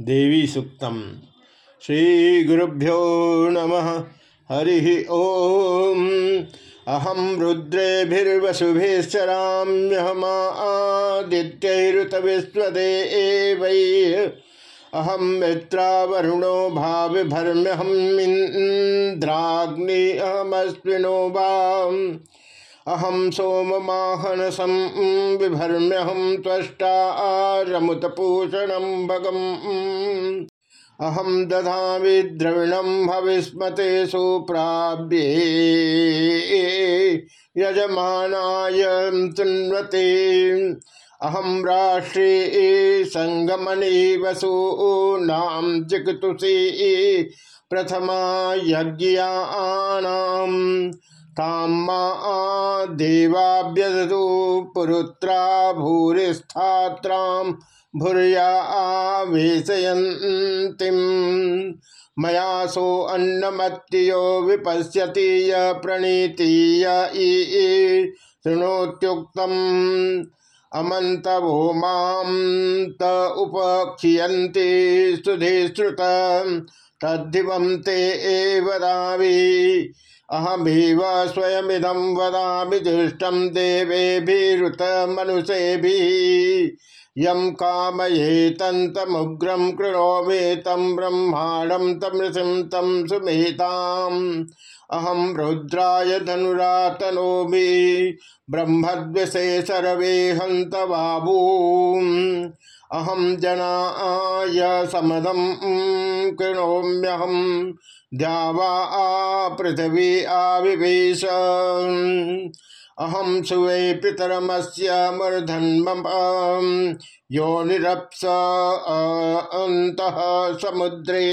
देवी सुक्तम। श्री नमः। हरि ओम। अहम रुद्रेभिर्वसुभिश्चराम्यहमादित्यैरुतविस्वदेवै अहम मित्रावरुणो भाविभर्म्यहमिन्द्राग्नि अहमस्विनो वाम। अहम सोममाहनसं बिभर्म्यहं त्वष्टा रमुतपूषणं भगम्। अहम दधा द्रविणं भविस्मते सुप्राव्ये यजमानाय तुन्वते अहम राष्ट्रे संगमने वसूनां जिगतुषी प्रथमा यज्ञानाम् ताम्मा देवाभ्यदु पुरुत्रा भूरिस्थात्रां भूर्या आवेशयन्तीं। मया सो अन्नमत्यो विपश्यति य प्रणीति य शृणोत्युक्तम् अमन्तवो माँ त उपक्षियन्ति सुधे ते अहमेव स्वयमिदं वदामि दुष्टं देवेभिरुत मनुषेभिः यम कामयेतन्तमुग्रं कृणोमि तं ब्रह्माणं तमृषिं तं सुमेताम् अहं रुद्राय धनुरातनोमि ब्रह्मद्वसे सर्वे हन्त बाबूम् अहम जनाय समदम कृणोम्यहम द्यावा पृथ्वी आविवेश अहम सुवे पितरमस्य मूर्धन्म यो निरप्स अंत समुद्रे।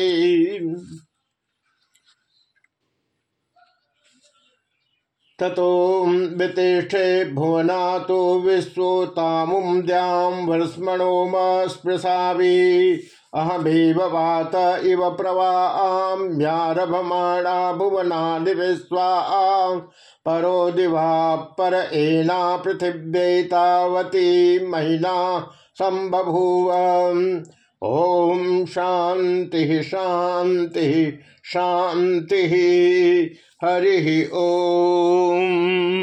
ततो वितिष्ठे भुवना तो विश्वतामुम द्याम वर्ष्मणोम स्पृशावि अहमेव वात इव प्रवाम्यारभमाणा भुवना विश्वा परो दिवा पर एना पृथिव्यैतावती महिना संबभूव। ओम शांति शांति शांति हरि ओम।